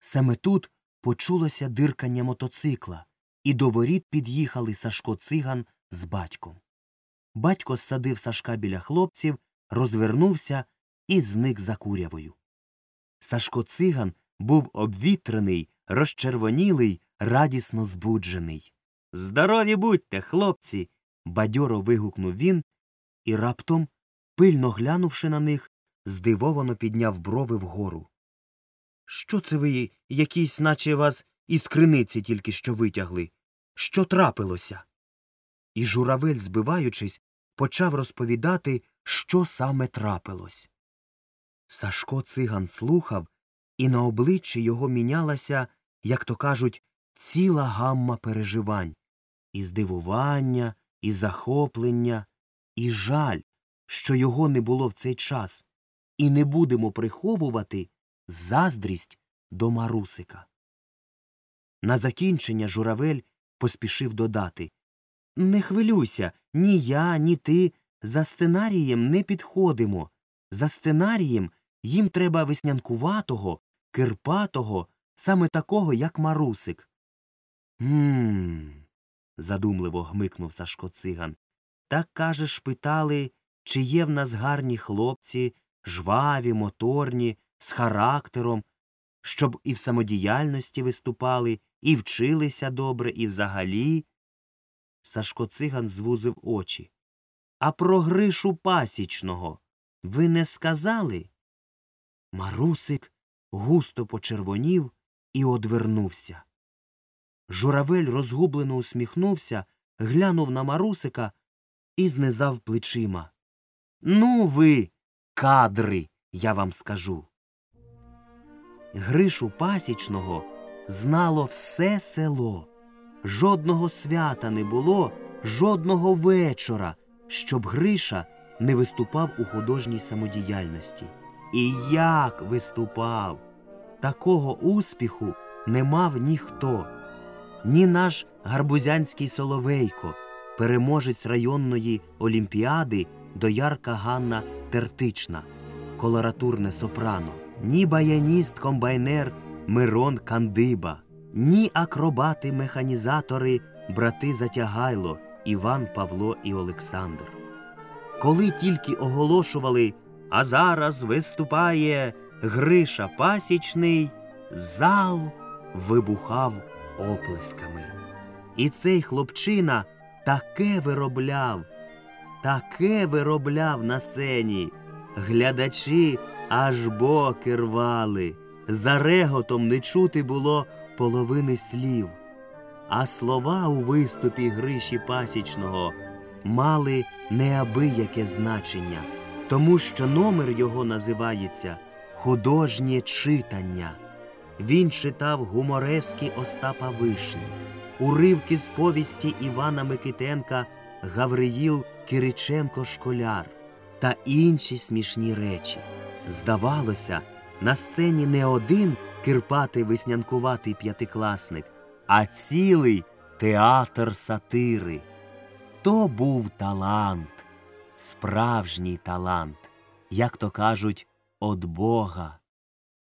Саме тут почулося диркання мотоцикла, і до воріт під'їхали Сашко циган з батьком. Батько ссадив Сашка біля хлопців, розвернувся і зник за курявою. Сашко циган був обвітрений, розчервонілий, радісно збуджений. Здорові будьте, хлопці. бадьоро вигукнув він і раптом, пильно глянувши на них, здивовано підняв брови вгору. Що це ви, якісь, наче вас із криниці тільки що витягли? Що трапилося? І журавель, збиваючись, почав розповідати, що саме трапилось. Сашко циган слухав, і на обличчі його мінялася, як то кажуть, ціла гамма переживань і здивування, і захоплення, і жаль, що його не було в цей час, і не будемо приховувати заздрість до марусика. На закінчення журавель поспішив додати Не хвилюйся, ні я, ні ти за сценарієм не підходимо. За сценарієм їм треба веснянкуватого, кирпатого, саме такого, як марусик. Гм. задумливо гмикнув Сашко циган. Так, кажеш, питали, чи є в нас гарні хлопці, жваві, моторні, з характером, щоб і в самодіяльності виступали, і вчилися добре, і взагалі. Сашко циган звузив очі. А про Гришу пасічного ви не сказали? Марусик густо почервонів і одвернувся. Журавель розгублено усміхнувся, глянув на Марусика і знизав плечима. Ну ви, кадри, я вам скажу. Гришу пасічного знало все село. Жодного свята не було, жодного вечора, щоб Гриша не виступав у художній самодіяльності. І як виступав! Такого успіху не мав ніхто, ні наш гарбузянський Соловейко, переможець районної олімпіади доярка Ганна Тертична, колоратурне сопрано, ні баяніст комбайнер Мирон Кандиба, ні акробати механізатори, брати Затягайло, Іван Павло і Олександр. Коли тільки оголошували, а зараз виступає Гриша Пасічний, зал вибухав оплесками. І цей хлопчина таке виробляв, таке виробляв на сцені. Глядачі аж боки рвали. За реготом не чути було половини слів. А слова у виступі Гриші Пасічного мали неабияке значення, тому що номер його називається Художнє читання. Він читав гуморески Остапа Вишні, уривки з повісті Івана Микитенка Гавриїл Кириченко Школяр та інші смішні речі. Здавалося, на сцені не один кирпатий веснянкуватий п'ятикласник, а цілий театр сатири. То був талант, справжній талант, як то кажуть, од Бога.